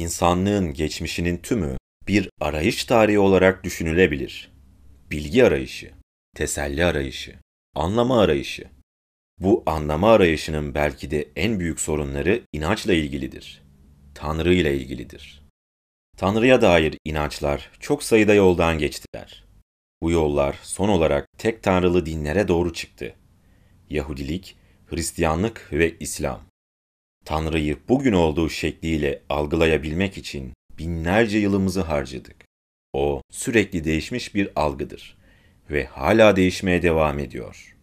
İnsanlığın geçmişinin tümü bir arayış tarihi olarak düşünülebilir. Bilgi arayışı, teselli arayışı, anlama arayışı. Bu anlama arayışının belki de en büyük sorunları inançla ilgilidir. Tanrı ile ilgilidir. Tanrı'ya dair inançlar çok sayıda yoldan geçtiler. Bu yollar son olarak tek tanrılı dinlere doğru çıktı. Yahudilik, Hristiyanlık ve İslam. Tanrı'yı bugün olduğu şekliyle algılayabilmek için binlerce yılımızı harcadık. O sürekli değişmiş bir algıdır ve hala değişmeye devam ediyor.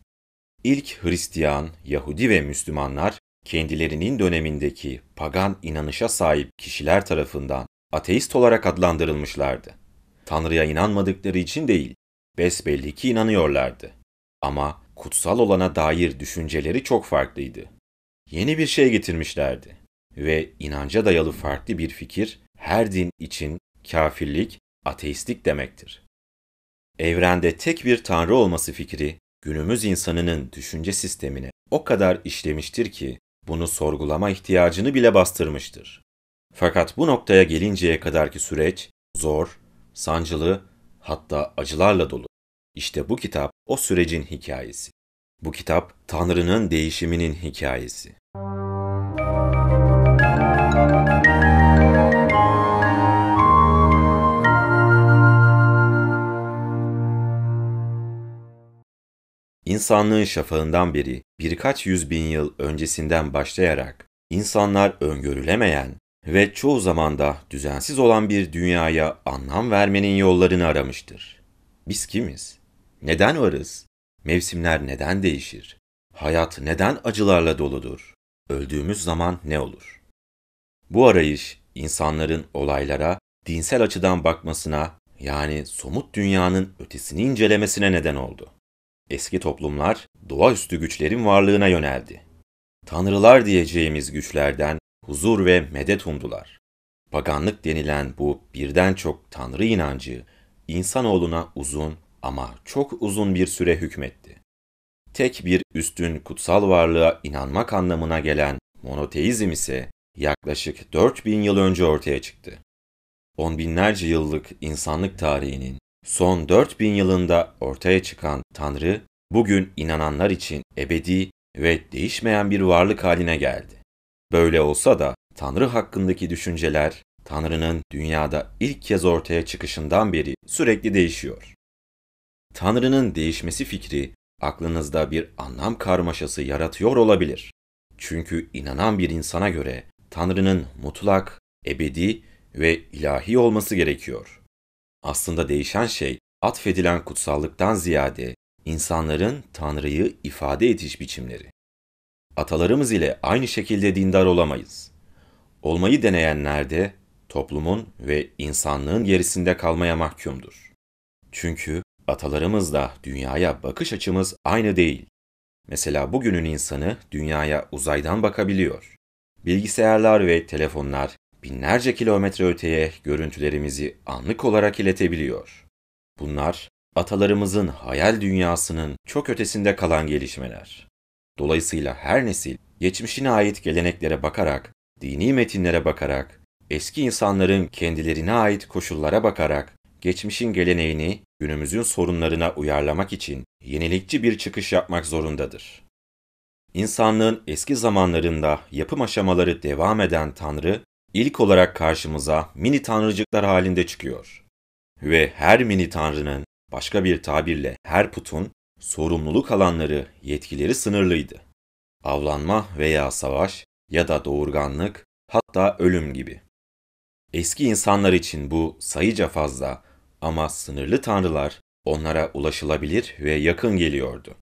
İlk Hristiyan, Yahudi ve Müslümanlar kendilerinin dönemindeki pagan inanışa sahip kişiler tarafından ateist olarak adlandırılmışlardı. Tanrı'ya inanmadıkları için değil, besbelli ki inanıyorlardı. Ama kutsal olana dair düşünceleri çok farklıydı. Yeni bir şey getirmişlerdi ve inanca dayalı farklı bir fikir her din için kafirlik, ateistlik demektir. Evrende tek bir tanrı olması fikri günümüz insanının düşünce sistemine o kadar işlemiştir ki bunu sorgulama ihtiyacını bile bastırmıştır. Fakat bu noktaya gelinceye kadarki süreç zor, sancılı, hatta acılarla dolu. İşte bu kitap o sürecin hikayesi. Bu kitap Tanrı'nın değişiminin hikayesi. İnsanlığın şafağından beri birkaç yüz bin yıl öncesinden başlayarak insanlar öngörülemeyen ve çoğu zamanda düzensiz olan bir dünyaya anlam vermenin yollarını aramıştır. Biz kimiz? Neden varız? Mevsimler neden değişir? Hayat neden acılarla doludur? Öldüğümüz zaman ne olur? Bu arayış insanların olaylara dinsel açıdan bakmasına yani somut dünyanın ötesini incelemesine neden oldu. Eski toplumlar doğaüstü güçlerin varlığına yöneldi. Tanrılar diyeceğimiz güçlerden huzur ve medet umdular. Paganlık denilen bu birden çok tanrı inancı insanoğluna uzun ama çok uzun bir süre hükmetti. Tek bir üstün kutsal varlığa inanmak anlamına gelen monoteizm ise yaklaşık 4000 yıl önce ortaya çıktı. On binlerce yıllık insanlık tarihinin son 4000 yılında ortaya çıkan Tanrı, bugün inananlar için ebedi ve değişmeyen bir varlık haline geldi. Böyle olsa da Tanrı hakkındaki düşünceler Tanrı'nın dünyada ilk kez ortaya çıkışından beri sürekli değişiyor. Tanrı'nın değişmesi fikri aklınızda bir anlam karmaşası yaratıyor olabilir. Çünkü inanan bir insana göre Tanrı'nın mutlak, ebedi ve ilahi olması gerekiyor. Aslında değişen şey atfedilen kutsallıktan ziyade insanların Tanrı'yı ifade ediş biçimleri. Atalarımız ile aynı şekilde dindar olamayız. Olmayı deneyenler de toplumun ve insanlığın gerisinde kalmaya mahkumdur. Çünkü atalarımızla dünyaya bakış açımız aynı değil. Mesela bugünün insanı dünyaya uzaydan bakabiliyor. Bilgisayarlar ve telefonlar binlerce kilometre öteye görüntülerimizi anlık olarak iletebiliyor. Bunlar atalarımızın hayal dünyasının çok ötesinde kalan gelişmeler. Dolayısıyla her nesil geçmişine ait geleneklere bakarak, dini metinlere bakarak, eski insanların kendilerine ait koşullara bakarak geçmişin geleneğini günümüzün sorunlarına uyarlamak için yenilikçi bir çıkış yapmak zorundadır. İnsanlığın eski zamanlarında yapım aşamaları devam eden Tanrı, ilk olarak karşımıza mini tanrıcıklar halinde çıkıyor. Ve her mini tanrının, başka bir tabirle her putun, sorumluluk alanları, yetkileri sınırlıydı. Avlanma veya savaş ya da doğurganlık, hatta ölüm gibi. Eski insanlar için bu sayıca fazla ama sınırlı tanrılar onlara ulaşılabilir ve yakın geliyordu.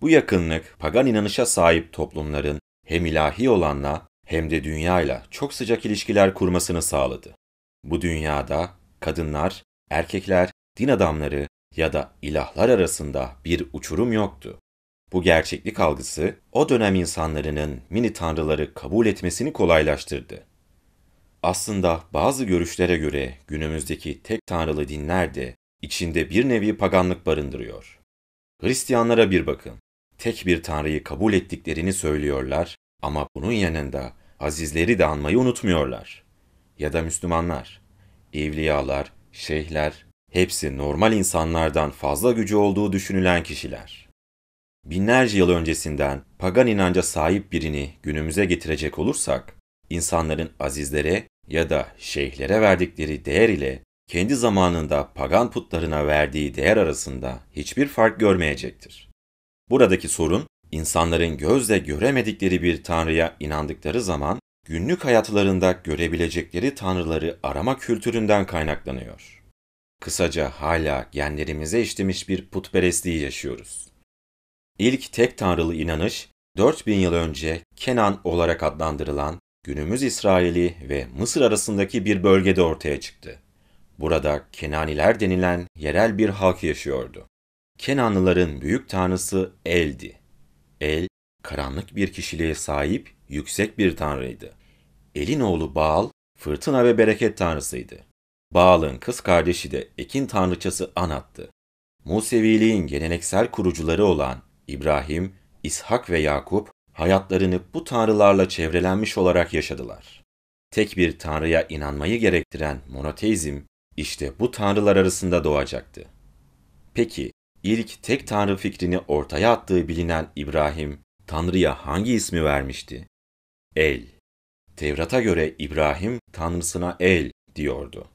Bu yakınlık pagan inanışa sahip toplumların hem ilahi olanla hem de dünyayla çok sıcak ilişkiler kurmasını sağladı. Bu dünyada kadınlar, erkekler, din adamları ya da ilahlar arasında bir uçurum yoktu. Bu gerçeklik algısı o dönem insanların mini tanrıları kabul etmesini kolaylaştırdı. Aslında bazı görüşlere göre günümüzdeki tek tanrılı dinler de içinde bir nevi paganlık barındırıyor. Hristiyanlara bir bakın. Tek bir tanrıyı kabul ettiklerini söylüyorlar ama bunun yanında azizleri de anmayı unutmuyorlar. ya da Müslümanlar, evliyalar, şeyhler, hepsi normal insanlardan fazla gücü olduğu düşünülen kişiler. Binlerce yıl öncesinden pagan inanca sahip birini günümüze getirecek olursak, insanların azizlere ya da şeyhlere verdikleri değer ile kendi zamanında pagan putlarına verdiği değer arasında hiçbir fark görmeyecektir. Buradaki sorun, insanların gözle göremedikleri bir tanrıya inandıkları zaman günlük hayatlarında görebilecekleri tanrıları arama kültüründen kaynaklanıyor. Kısaca hala genlerimize işlemiş bir putperestliği yaşıyoruz. İlk tek tanrılı inanış 4000 yıl önce Kenan olarak adlandırılan günümüz İsraili ve Mısır arasındaki bir bölgede ortaya çıktı. Burada Kenaniler denilen yerel bir halk yaşıyordu. Kenanlıların büyük tanrısı El'di. El, karanlık bir kişiliğe sahip yüksek bir tanrıydı. El'in oğlu Baal, fırtına ve bereket tanrısıydı. Baal'ın kız kardeşi de ekin tanrıçası Anat'tı. Museviliğin geleneksel kurucuları olan İbrahim, İshak ve Yakup hayatlarını bu tanrılarla çevrelenmiş olarak yaşadılar. Tek bir tanrıya inanmayı gerektiren monoteizm işte bu tanrılar arasında doğacaktı. Peki ilk tek tanrı fikrini ortaya attığı bilinen İbrahim tanrıya hangi ismi vermişti? El. Tevrat'a göre İbrahim tanrısına El diyordu.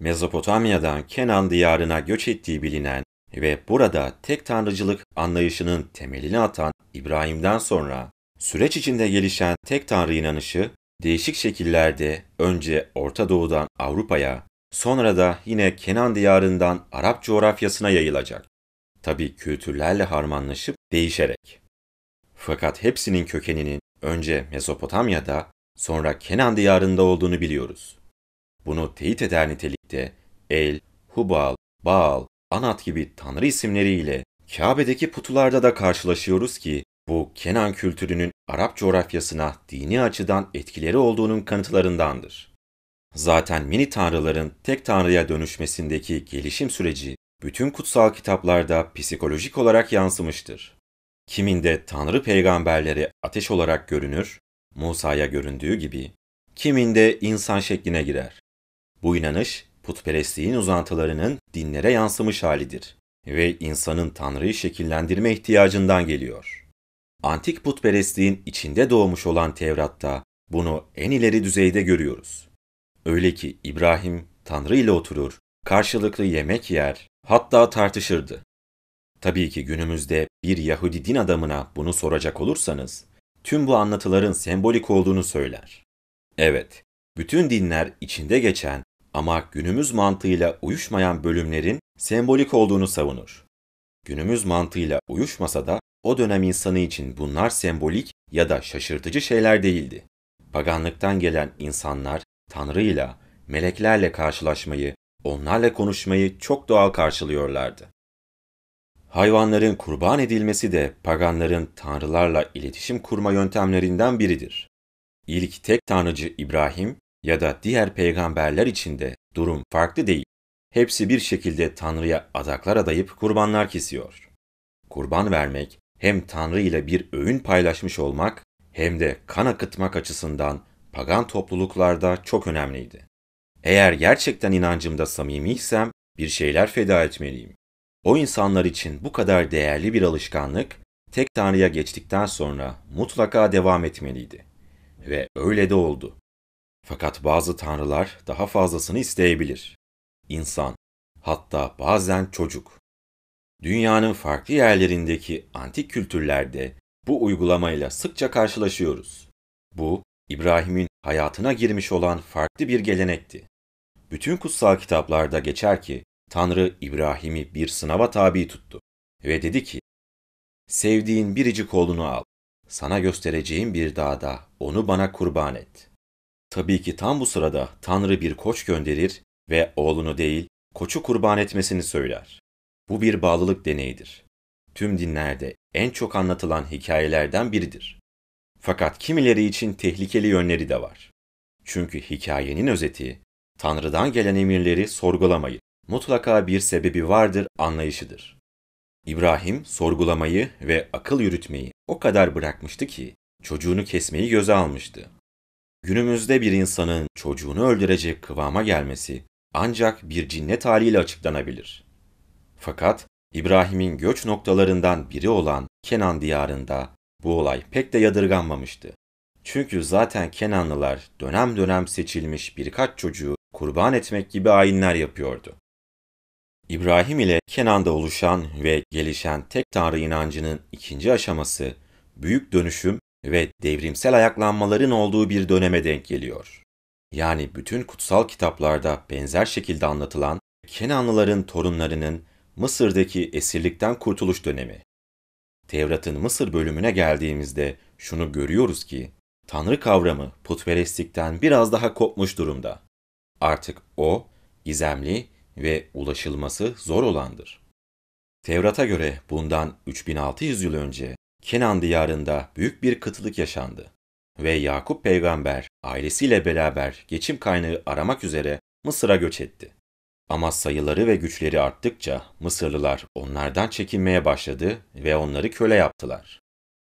Mezopotamya'dan Kenan diyarına göç ettiği bilinen ve burada tek tanrıcılık anlayışının temelini atan İbrahim'den sonra süreç içinde gelişen tek tanrı inanışı değişik şekillerde önce Orta Doğu'dan Avrupa'ya, sonra da yine Kenan diyarından Arap coğrafyasına yayılacak. Tabi kültürlerle harmanlaşıp değişerek. Fakat hepsinin kökeninin önce Mezopotamya'da, sonra Kenan diyarında olduğunu biliyoruz. Bunu teyit eder nitelikte El, Hubal, Baal, Anat gibi tanrı isimleriyle Kabe'deki putularda da karşılaşıyoruz ki bu Kenan kültürünün Arap coğrafyasına dini açıdan etkileri olduğunun kanıtlarındandır. Zaten mini tanrıların tek tanrıya dönüşmesindeki gelişim süreci bütün kutsal kitaplarda psikolojik olarak yansımıştır. Kiminde tanrı peygamberleri ateş olarak görünür, Musa'ya göründüğü gibi, kiminde insan şekline girer. Bu inanış putperestliğin uzantılarının dinlere yansımış halidir ve insanın Tanrı'yı şekillendirme ihtiyacından geliyor. Antik putperestliğin içinde doğmuş olan Tevrat'ta bunu en ileri düzeyde görüyoruz. Öyle ki İbrahim Tanrı ile oturur, karşılıklı yemek yer, hatta tartışırdı. Tabii ki günümüzde bir Yahudi din adamına bunu soracak olursanız, tüm bu anlatıların sembolik olduğunu söyler. Evet, bütün dinler içinde geçen ama günümüz mantığıyla uyuşmayan bölümlerin sembolik olduğunu savunur. Günümüz mantığıyla uyuşmasa da o dönem insanı için bunlar sembolik ya da şaşırtıcı şeyler değildi. Paganlıktan gelen insanlar Tanrı'yla, meleklerle karşılaşmayı, onlarla konuşmayı çok doğal karşılıyorlardı. Hayvanların kurban edilmesi de paganların tanrılarla iletişim kurma yöntemlerinden biridir. İlk tek tanrıcı İbrahim, ya da diğer peygamberler için de durum farklı değil. Hepsi bir şekilde Tanrı'ya adaklar adayıp kurbanlar kesiyor. Kurban vermek hem Tanrı ile bir öğün paylaşmış olmak hem de kan akıtmak açısından pagan topluluklarda çok önemliydi. Eğer gerçekten inancımda samimiysem bir şeyler feda etmeliyim. O insanlar için bu kadar değerli bir alışkanlık tek Tanrı'ya geçtikten sonra mutlaka devam etmeliydi. Ve öyle de oldu. Fakat bazı tanrılar daha fazlasını isteyebilir. İnsan, hatta bazen çocuk. Dünyanın farklı yerlerindeki antik kültürlerde bu uygulamayla sıkça karşılaşıyoruz. Bu, İbrahim'in hayatına girmiş olan farklı bir gelenekti. Bütün kutsal kitaplarda geçer ki Tanrı İbrahim'i bir sınava tabi tuttu ve dedi ki, Sevdiğin biricik oğlunu al, sana göstereceğim bir dağda onu bana kurban et.'' Tabii ki tam bu sırada Tanrı bir koç gönderir ve oğlunu değil, koçu kurban etmesini söyler. Bu bir bağlılık deneyidir. Tüm dinlerde en çok anlatılan hikayelerden biridir. Fakat kimileri için tehlikeli yönleri de var. Çünkü hikayenin özeti, Tanrı'dan gelen emirleri sorgulamayın. Mutlaka bir sebebi vardır anlayışıdır. İbrahim sorgulamayı ve akıl yürütmeyi o kadar bırakmıştı ki çocuğunu kesmeyi göze almıştı. Günümüzde bir insanın çocuğunu öldürecek kıvama gelmesi ancak bir cinnet haliyle açıklanabilir. Fakat İbrahim'in göç noktalarından biri olan Kenan diyarında bu olay pek de yadırganmamıştı. Çünkü zaten Kenanlılar dönem dönem seçilmiş birkaç çocuğu kurban etmek gibi ayinler yapıyordu. İbrahim ile Kenan'da oluşan ve gelişen tek tanrı inancının ikinci aşaması büyük dönüşüm ve devrimsel ayaklanmaların olduğu bir döneme denk geliyor. Yani bütün kutsal kitaplarda benzer şekilde anlatılan Kenanlıların torunlarının Mısır'daki esirlikten kurtuluş dönemi. Tevrat'ın Mısır bölümüne geldiğimizde şunu görüyoruz ki Tanrı kavramı putperestlikten biraz daha kopmuş durumda. Artık o, gizemli ve ulaşılması zor olandır. Tevrat'a göre bundan 3600 yıl önce Kenan diyarında büyük bir kıtlık yaşandı ve Yakup peygamber ailesiyle beraber geçim kaynağı aramak üzere Mısır'a göç etti. Ama sayıları ve güçleri arttıkça Mısırlılar onlardan çekinmeye başladı ve onları köle yaptılar.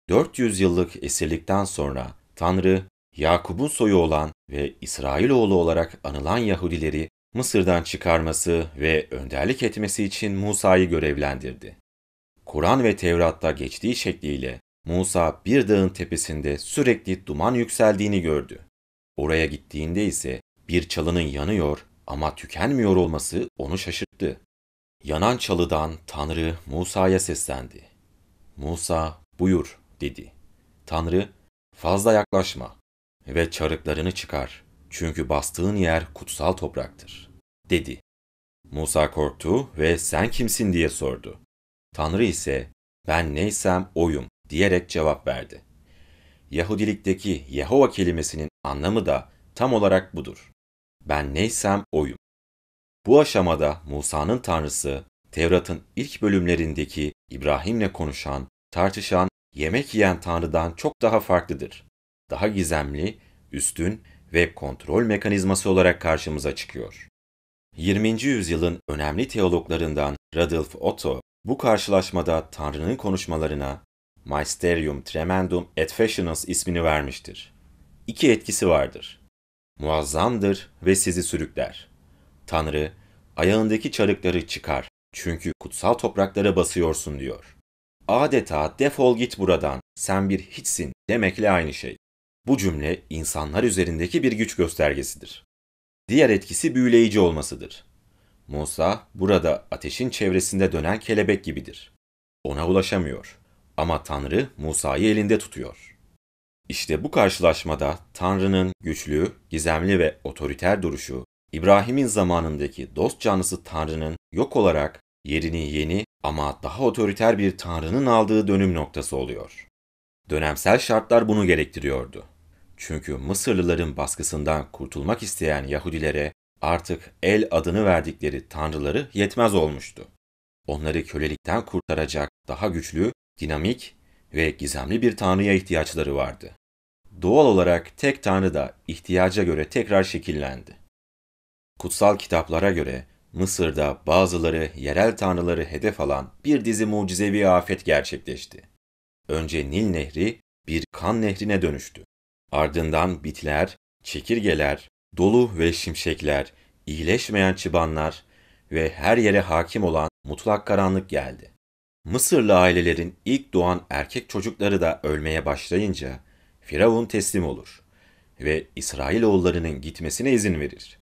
400 yıllık esirlikten sonra Tanrı, Yakup'un soyu olan ve İsrailoğlu olarak anılan Yahudileri Mısır'dan çıkarması ve önderlik etmesi için Musa'yı görevlendirdi. Kur'an ve Tevrat'ta geçtiği şekliyle Musa bir dağın tepesinde sürekli duman yükseldiğini gördü. Oraya gittiğinde ise bir çalının yanıyor ama tükenmiyor olması onu şaşırttı. Yanan çalıdan Tanrı Musa'ya seslendi. Musa, buyur dedi. Tanrı, fazla yaklaşma ve çarıklarını çıkar çünkü bastığın yer kutsal topraktır, dedi. Musa korktu ve sen kimsin diye sordu. Tanrı ise ben neysem oyum diyerek cevap verdi. Yahudilikteki Yehova kelimesinin anlamı da tam olarak budur. Ben neysem oyum. Bu aşamada Musa'nın tanrısı, Tevrat'ın ilk bölümlerindeki İbrahim'le konuşan, tartışan, yemek yiyen tanrıdan çok daha farklıdır. Daha gizemli, üstün ve kontrol mekanizması olarak karşımıza çıkıyor. 20. yüzyılın önemli teologlarından Radolf Otto, bu karşılaşmada Tanrı'nın konuşmalarına Magisterium Tremendum et Fashionals ismini vermiştir. İki etkisi vardır. Muazzamdır ve sizi sürükler. Tanrı, ayağındaki çarıkları çıkar çünkü kutsal topraklara basıyorsun diyor. Adeta defol git buradan, sen bir hiçsin demekle aynı şey. Bu cümle insanlar üzerindeki bir güç göstergesidir. Diğer etkisi büyüleyici olmasıdır. Musa burada ateşin çevresinde dönen kelebek gibidir. Ona ulaşamıyor ama Tanrı Musa'yı elinde tutuyor. İşte bu karşılaşmada Tanrı'nın güçlü, gizemli ve otoriter duruşu, İbrahim'in zamanındaki dost canlısı Tanrı'nın yok olarak yerini yeni ama daha otoriter bir Tanrı'nın aldığı dönüm noktası oluyor. Dönemsel şartlar bunu gerektiriyordu. Çünkü Mısırlıların baskısından kurtulmak isteyen Yahudilere artık El adını verdikleri tanrıları yetmez olmuştu. Onları kölelikten kurtaracak daha güçlü, dinamik ve gizemli bir tanrıya ihtiyaçları vardı. Doğal olarak tek tanrı da ihtiyaca göre tekrar şekillendi. Kutsal kitaplara göre Mısır'da bazıları yerel tanrıları hedef alan bir dizi mucizevi afet gerçekleşti. Önce Nil Nehri bir kan nehrine dönüştü. Ardından bitler, çekirgeler, dolu ve şimşekler, iyileşmeyen çıbanlar ve her yere hakim olan mutlak karanlık geldi. Mısırlı ailelerin ilk doğan erkek çocukları da ölmeye başlayınca Firavun teslim olur ve İsrailoğullarının gitmesine izin verir.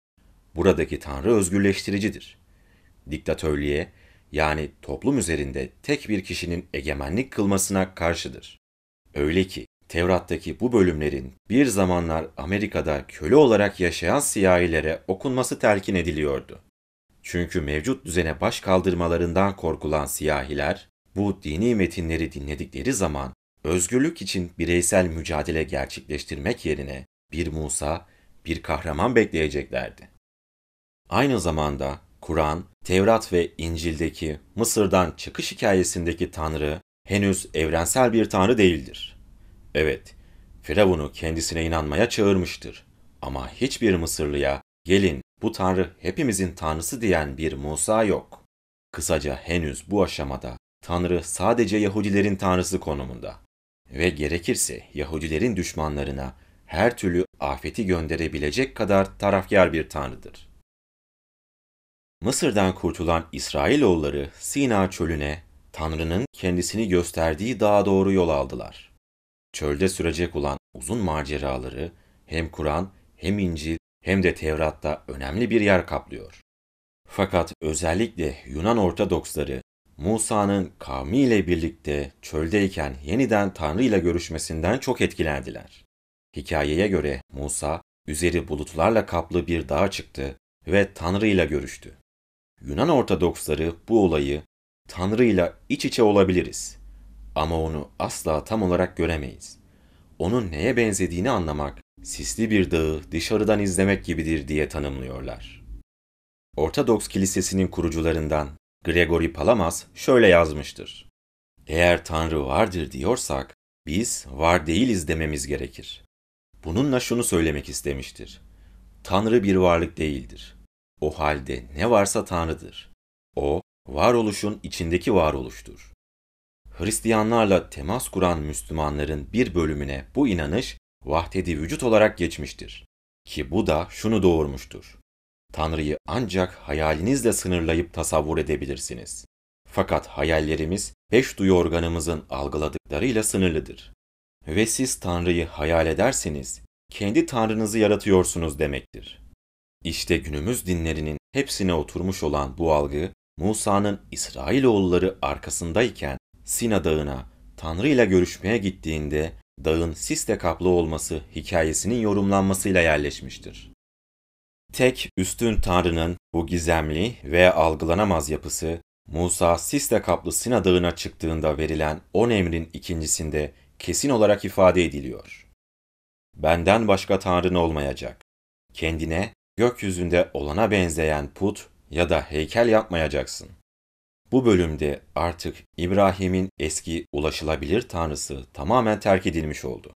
Buradaki tanrı özgürleştiricidir. Diktatörlüğe yani toplum üzerinde tek bir kişinin egemenlik kılmasına karşıdır. Öyle ki Tevrat'taki bu bölümlerin bir zamanlar Amerika'da köle olarak yaşayan siyahilere okunması telkin ediliyordu. Çünkü mevcut düzene baş kaldırmalarından korkulan siyahiler, bu dini metinleri dinledikleri zaman özgürlük için bireysel mücadele gerçekleştirmek yerine bir Musa, bir kahraman bekleyeceklerdi. Aynı zamanda Kur'an, Tevrat ve İncil'deki Mısır'dan çıkış hikayesindeki Tanrı henüz evrensel bir Tanrı değildir. Evet, Firavun'u kendisine inanmaya çağırmıştır. Ama hiçbir Mısırlıya gelin bu Tanrı hepimizin Tanrısı diyen bir Musa yok. Kısaca henüz bu aşamada Tanrı sadece Yahudilerin Tanrısı konumunda. Ve gerekirse Yahudilerin düşmanlarına her türlü afeti gönderebilecek kadar tarafkar bir tanrıdır. Mısır'dan kurtulan İsrailoğulları Sina çölüne Tanrı'nın kendisini gösterdiği dağa doğru yol aldılar. Çölde sürecek olan uzun maceraları hem Kur'an hem İncil hem de Tevrat'ta önemli bir yer kaplıyor. Fakat özellikle Yunan Ortodoksları Musa'nın kavmiyle birlikte çöldeyken yeniden Tanrı ile görüşmesinden çok etkilendiler. Hikayeye göre Musa üzeri bulutlarla kaplı bir dağa çıktı ve Tanrı ile görüştü. Yunan Ortodoksları bu olayı Tanrı ile iç içe olabiliriz ama onu asla tam olarak göremeyiz. Onun neye benzediğini anlamak, sisli bir dağı dışarıdan izlemek gibidir diye tanımlıyorlar. Ortodoks Kilisesi'nin kurucularından Gregory Palamas şöyle yazmıştır. Eğer Tanrı vardır diyorsak, biz var değiliz dememiz gerekir. Bununla şunu söylemek istemiştir. Tanrı bir varlık değildir. O halde ne varsa Tanrı'dır. O, varoluşun içindeki varoluştur. Hristiyanlarla temas kuran Müslümanların bir bölümüne bu inanış vahdedi vücut olarak geçmiştir. Ki bu da şunu doğurmuştur. Tanrı'yı ancak hayalinizle sınırlayıp tasavvur edebilirsiniz. Fakat hayallerimiz beş duyu organımızın algıladıklarıyla sınırlıdır. Ve siz Tanrı'yı hayal ederseniz kendi Tanrınızı yaratıyorsunuz demektir. İşte günümüz dinlerinin hepsine oturmuş olan bu algı, Musa'nın İsrailoğulları arkasındayken Sina Dağı'na Tanrı ile görüşmeye gittiğinde dağın sisle kaplı olması hikayesinin yorumlanmasıyla yerleşmiştir. Tek üstün Tanrı'nın bu gizemli ve algılanamaz yapısı, Musa sisle kaplı Sina Dağı'na çıktığında verilen on emrin ikincisinde kesin olarak ifade ediliyor. Benden başka Tanrın olmayacak. Kendine gökyüzünde olana benzeyen put ya da heykel yapmayacaksın. Bu bölümde artık İbrahim'in eski ulaşılabilir tanrısı tamamen terk edilmiş oldu.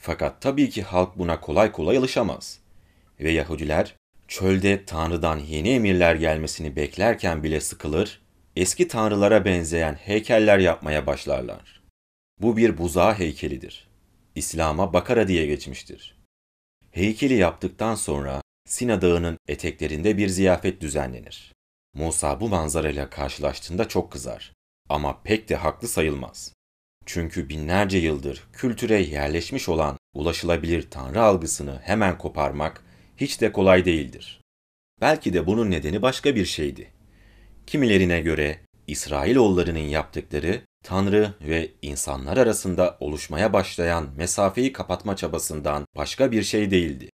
Fakat tabii ki halk buna kolay kolay alışamaz. Ve Yahudiler çölde Tanrı'dan yeni emirler gelmesini beklerken bile sıkılır, eski tanrılara benzeyen heykeller yapmaya başlarlar. Bu bir buzağı heykelidir. İslam'a Bakara diye geçmiştir. Heykeli yaptıktan sonra Sina Dağı'nın eteklerinde bir ziyafet düzenlenir. Musa bu manzarayla karşılaştığında çok kızar. Ama pek de haklı sayılmaz. Çünkü binlerce yıldır kültüre yerleşmiş olan ulaşılabilir tanrı algısını hemen koparmak hiç de kolay değildir. Belki de bunun nedeni başka bir şeydi. Kimilerine göre İsrailoğullarının yaptıkları Tanrı ve insanlar arasında oluşmaya başlayan mesafeyi kapatma çabasından başka bir şey değildi.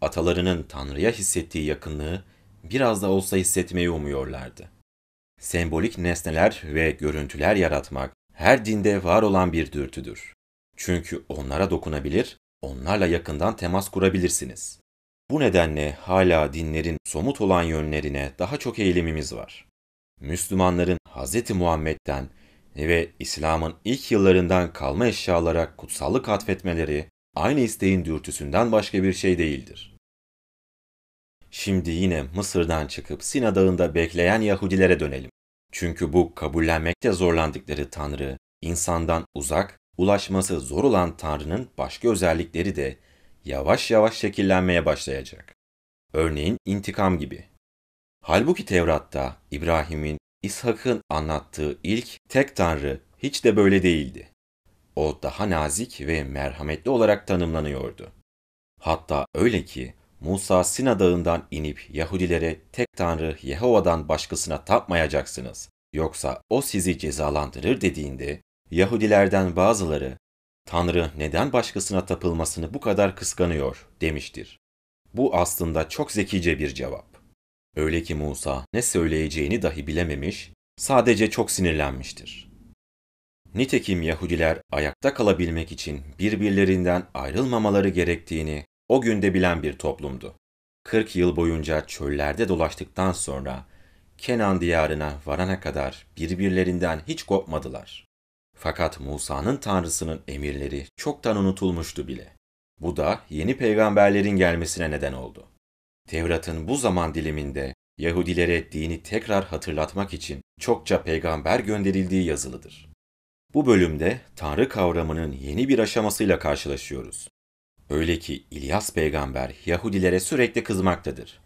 Atalarının Tanrı'ya hissettiği yakınlığı biraz da olsa hissetmeyi umuyorlardı. Sembolik nesneler ve görüntüler yaratmak her dinde var olan bir dürtüdür. Çünkü onlara dokunabilir, onlarla yakından temas kurabilirsiniz. Bu nedenle hala dinlerin somut olan yönlerine daha çok eğilimimiz var. Müslümanların Hz. Muhammed'den ve İslam'ın ilk yıllarından kalma eşyalara kutsallık atfetmeleri aynı isteğin dürtüsünden başka bir şey değildir. Şimdi yine Mısır'dan çıkıp Sina Dağı'nda bekleyen Yahudilere dönelim. Çünkü bu kabullenmekte zorlandıkları Tanrı, insandan uzak, ulaşması zor olan Tanrı'nın başka özellikleri de yavaş yavaş şekillenmeye başlayacak. Örneğin intikam gibi. Halbuki Tevrat'ta İbrahim'in, İshak'ın anlattığı ilk tek Tanrı hiç de böyle değildi. O daha nazik ve merhametli olarak tanımlanıyordu. Hatta öyle ki Musa Sina Dağı'ndan inip Yahudilere tek Tanrı Yehova'dan başkasına tapmayacaksınız. Yoksa o sizi cezalandırır dediğinde Yahudilerden bazıları Tanrı neden başkasına tapılmasını bu kadar kıskanıyor demiştir. Bu aslında çok zekice bir cevap. Öyle ki Musa ne söyleyeceğini dahi bilememiş, sadece çok sinirlenmiştir. Nitekim Yahudiler ayakta kalabilmek için birbirlerinden ayrılmamaları gerektiğini o günde bilen bir toplumdu. 40 yıl boyunca çöllerde dolaştıktan sonra Kenan diyarına varana kadar birbirlerinden hiç kopmadılar. Fakat Musa'nın tanrısının emirleri çoktan unutulmuştu bile. Bu da yeni peygamberlerin gelmesine neden oldu. Tevrat'ın bu zaman diliminde Yahudilere dini tekrar hatırlatmak için çokça peygamber gönderildiği yazılıdır. Bu bölümde Tanrı kavramının yeni bir aşamasıyla karşılaşıyoruz. Öyle ki İlyas peygamber Yahudilere sürekli kızmaktadır.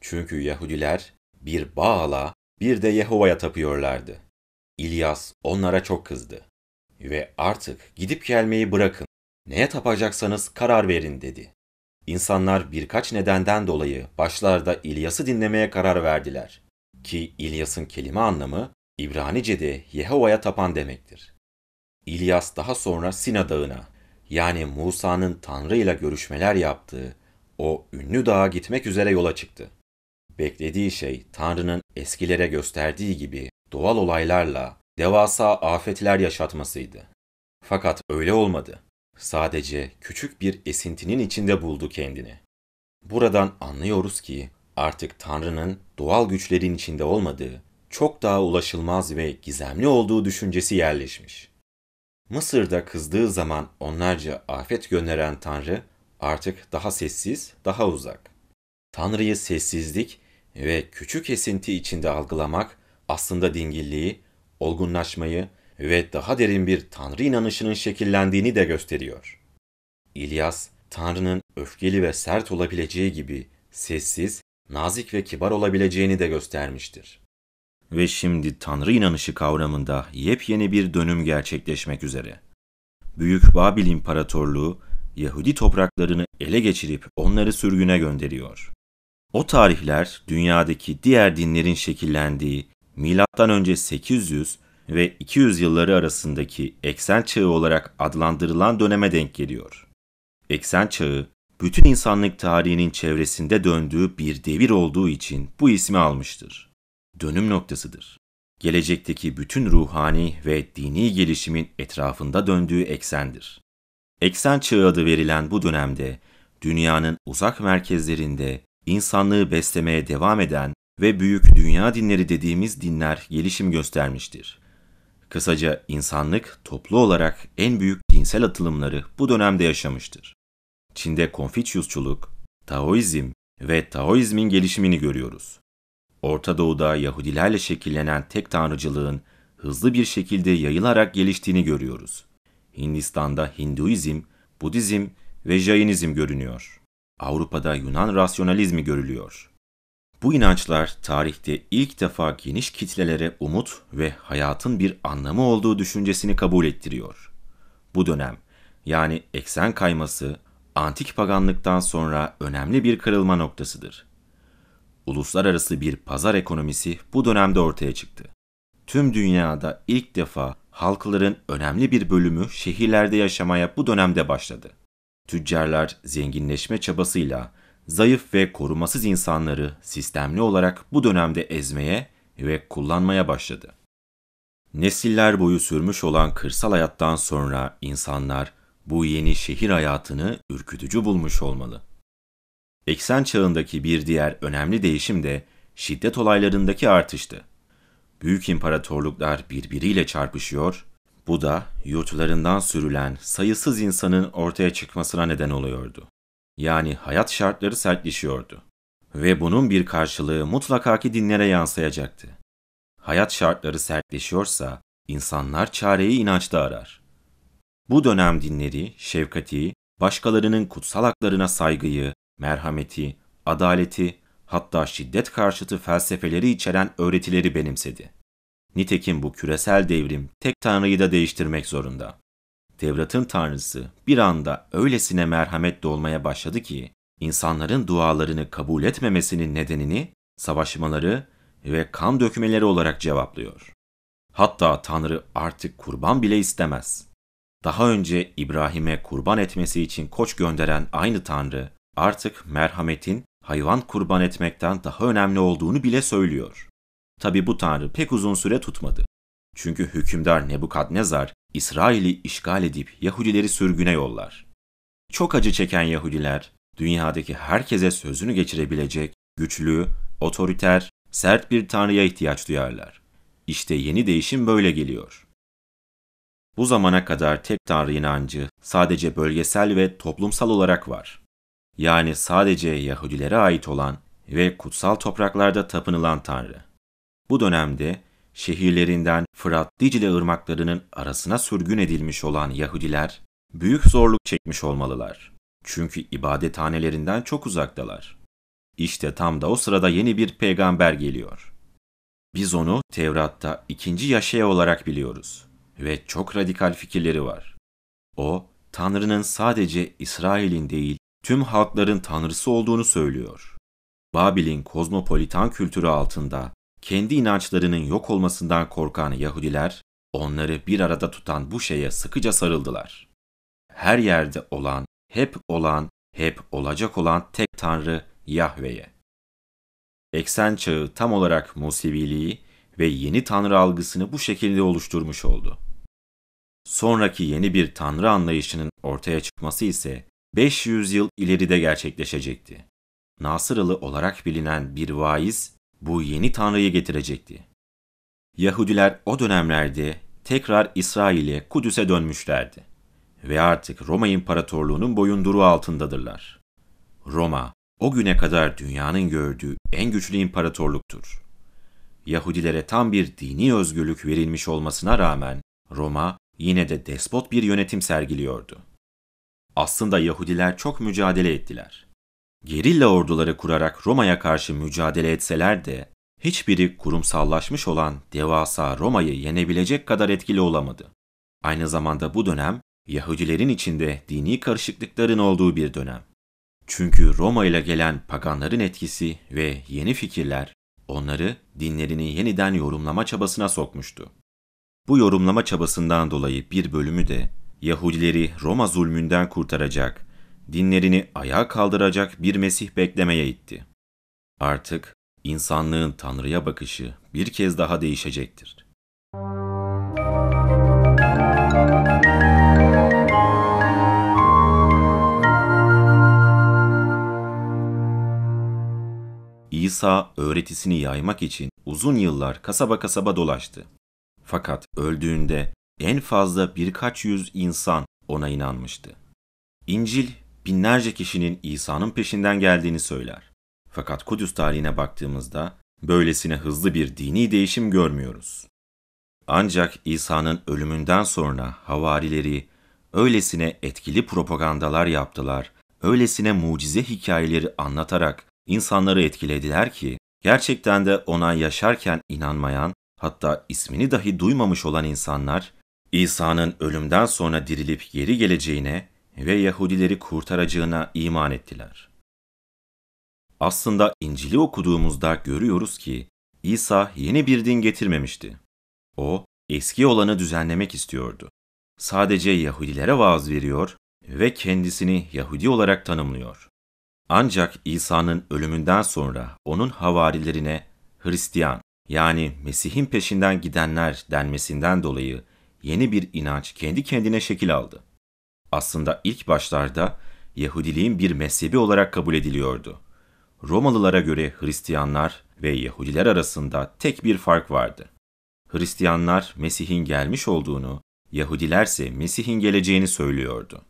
Çünkü Yahudiler bir Baal'a bir de Yehova'ya tapıyorlardı. İlyas onlara çok kızdı ve artık gidip gelmeyi bırakın, neye tapacaksanız karar verin dedi. İnsanlar birkaç nedenden dolayı başlarda İlyas'ı dinlemeye karar verdiler. Ki İlyas'ın kelime anlamı İbranice'de Yehova'ya tapan demektir. İlyas daha sonra Sina Dağı'na yani Musa'nın Tanrı ile görüşmeler yaptığı o ünlü dağa gitmek üzere yola çıktı. Beklediği şey Tanrı'nın eskilere gösterdiği gibi doğal olaylarla devasa afetler yaşatmasıydı. Fakat öyle olmadı. Sadece küçük bir esintinin içinde buldu kendini. Buradan anlıyoruz ki artık Tanrı'nın doğal güçlerin içinde olmadığı, çok daha ulaşılmaz ve gizemli olduğu düşüncesi yerleşmiş. Mısır'da kızdığı zaman onlarca afet gönderen Tanrı artık daha sessiz, daha uzak. Tanrı'yı sessizlik ve küçük esinti içinde algılamak aslında dingilliği, olgunlaşmayı ve daha derin bir Tanrı inanışının şekillendiğini de gösteriyor. İlyas, Tanrı'nın öfkeli ve sert olabileceği gibi sessiz, nazik ve kibar olabileceğini de göstermiştir. Ve şimdi Tanrı inanışı kavramında yepyeni bir dönüm gerçekleşmek üzere. Büyük Babil İmparatorluğu Yahudi topraklarını ele geçirip onları sürgüne gönderiyor. O tarihler dünyadaki diğer dinlerin şekillendiği M.Ö. 800 ve 200 yılları arasındaki eksen çağı olarak adlandırılan döneme denk geliyor. Eksen çağı, bütün insanlık tarihinin çevresinde döndüğü bir devir olduğu için bu ismi almıştır. Dönüm noktasıdır. Gelecekteki bütün ruhani ve dini gelişimin etrafında döndüğü eksendir. Eksen çağı adı verilen bu dönemde dünyanın uzak merkezlerinde insanlığı beslemeye devam eden ve büyük dünya dinleri dediğimiz dinler gelişim göstermiştir. Kısaca insanlık toplu olarak en büyük dinsel atılımları bu dönemde yaşamıştır. Çin'de Konfüçyusçuluk, Taoizm ve Taoizmin gelişimini görüyoruz. Orta Doğu'da Yahudilerle şekillenen tek tanrıcılığın hızlı bir şekilde yayılarak geliştiğini görüyoruz. Hindistan'da Hinduizm, Budizm ve Jainizm görünüyor. Avrupa'da Yunan rasyonalizmi görülüyor. Bu inançlar tarihte ilk defa geniş kitlelere umut ve hayatın bir anlamı olduğu düşüncesini kabul ettiriyor. Bu dönem yani eksen kayması antik paganlıktan sonra önemli bir kırılma noktasıdır. Uluslararası bir pazar ekonomisi bu dönemde ortaya çıktı. Tüm dünyada ilk defa halkların önemli bir bölümü şehirlerde yaşamaya bu dönemde başladı. Tüccarlar zenginleşme çabasıyla zayıf ve korumasız insanları sistemli olarak bu dönemde ezmeye ve kullanmaya başladı. Nesiller boyu sürmüş olan kırsal hayattan sonra insanlar bu yeni şehir hayatını ürkütücü bulmuş olmalı. Eksen çağındaki bir diğer önemli değişim de şiddet olaylarındaki artıştı. Büyük imparatorluklar birbiriyle çarpışıyor, bu da yurtlarından sürülen sayısız insanın ortaya çıkmasına neden oluyordu. Yani hayat şartları sertleşiyordu. Ve bunun bir karşılığı mutlaka ki dinlere yansıyacaktı. Hayat şartları sertleşiyorsa insanlar çareyi inançta arar. Bu dönem dinleri, şefkati, başkalarının kutsal haklarına saygıyı, merhameti, adaleti, hatta şiddet karşıtı felsefeleri içeren öğretileri benimsedi. Nitekim bu küresel devrim tek tanrıyı da değiştirmek zorunda. Tevrat'ın tanrısı bir anda öylesine merhametli olmaya başladı ki, insanların dualarını kabul etmemesinin nedenini savaşmaları ve kan dökmeleri olarak cevaplıyor. Hatta Tanrı artık kurban bile istemez. Daha önce İbrahim'e kurban etmesi için koç gönderen aynı Tanrı artık merhametin hayvan kurban etmekten daha önemli olduğunu bile söylüyor. Tabi bu Tanrı pek uzun süre tutmadı. Çünkü hükümdar Nebukadnezar İsrail'i işgal edip Yahudileri sürgüne yollar. Çok acı çeken Yahudiler, dünyadaki herkese sözünü geçirebilecek güçlü, otoriter, sert bir tanrıya ihtiyaç duyarlar. İşte yeni değişim böyle geliyor. Bu zamana kadar tek tanrı inancı sadece bölgesel ve toplumsal olarak var. Yani sadece Yahudilere ait olan ve kutsal topraklarda tapınılan tanrı. Bu dönemde şehirlerinden Fırat Dicle ırmaklarının arasına sürgün edilmiş olan Yahudiler büyük zorluk çekmiş olmalılar. Çünkü ibadethanelerinden çok uzaktalar. İşte tam da o sırada yeni bir peygamber geliyor. Biz onu Tevrat'ta ikinci Yaşaya olarak biliyoruz ve çok radikal fikirleri var. O, Tanrı'nın sadece İsrail'in değil, tüm halkların tanrısı olduğunu söylüyor. Babil'in kozmopolitan kültürü altında kendi inançlarının yok olmasından korkan Yahudiler, onları bir arada tutan bu şeye sıkıca sarıldılar. Her yerde olan, hep olan, hep olacak olan tek Tanrı Yahve'ye. Eksen çağı tam olarak Museviliği ve yeni Tanrı algısını bu şekilde oluşturmuş oldu. Sonraki yeni bir Tanrı anlayışının ortaya çıkması ise 500 yıl ileride gerçekleşecekti. Nasıralı olarak bilinen bir vaiz bu yeni Tanrı'yı getirecekti. Yahudiler o dönemlerde tekrar İsrail'e Kudüs'e dönmüşlerdi ve artık Roma İmparatorluğu'nun boyunduruğu altındadırlar. Roma, o güne kadar dünyanın gördüğü en güçlü imparatorluktur. Yahudilere tam bir dini özgürlük verilmiş olmasına rağmen Roma yine de despot bir yönetim sergiliyordu. Aslında Yahudiler çok mücadele ettiler. Gerilla orduları kurarak Roma'ya karşı mücadele etseler de hiçbiri kurumsallaşmış olan devasa Roma'yı yenebilecek kadar etkili olamadı. Aynı zamanda bu dönem Yahudilerin içinde dini karışıklıkların olduğu bir dönem. Çünkü Roma ile gelen paganların etkisi ve yeni fikirler onları dinlerini yeniden yorumlama çabasına sokmuştu. Bu yorumlama çabasından dolayı bir bölümü de Yahudileri Roma zulmünden kurtaracak, dinlerini ayağa kaldıracak bir Mesih beklemeye itti. Artık insanlığın Tanrı'ya bakışı bir kez daha değişecektir. İsa öğretisini yaymak için uzun yıllar kasaba kasaba dolaştı. Fakat öldüğünde en fazla birkaç yüz insan ona inanmıştı. İncil binlerce kişinin İsa'nın peşinden geldiğini söyler. Fakat Kudüs tarihine baktığımızda böylesine hızlı bir dini değişim görmüyoruz. Ancak İsa'nın ölümünden sonra havarileri öylesine etkili propagandalar yaptılar, öylesine mucize hikayeleri anlatarak insanları etkilediler ki gerçekten de ona yaşarken inanmayan, hatta ismini dahi duymamış olan insanlar İsa'nın ölümden sonra dirilip geri geleceğine ve Yahudileri kurtaracağına iman ettiler. Aslında İncil'i okuduğumuzda görüyoruz ki İsa yeni bir din getirmemişti. O, eski olanı düzenlemek istiyordu. Sadece Yahudilere vaaz veriyor ve kendisini Yahudi olarak tanımlıyor. Ancak İsa'nın ölümünden sonra onun havarilerine Hristiyan yani Mesih'in peşinden gidenler denmesinden dolayı yeni bir inanç kendi kendine şekil aldı. Aslında ilk başlarda Yahudiliğin bir mezhebi olarak kabul ediliyordu. Romalılara göre Hristiyanlar ve Yahudiler arasında tek bir fark vardı. Hristiyanlar Mesih'in gelmiş olduğunu, Yahudilerse Mesih'in geleceğini söylüyordu.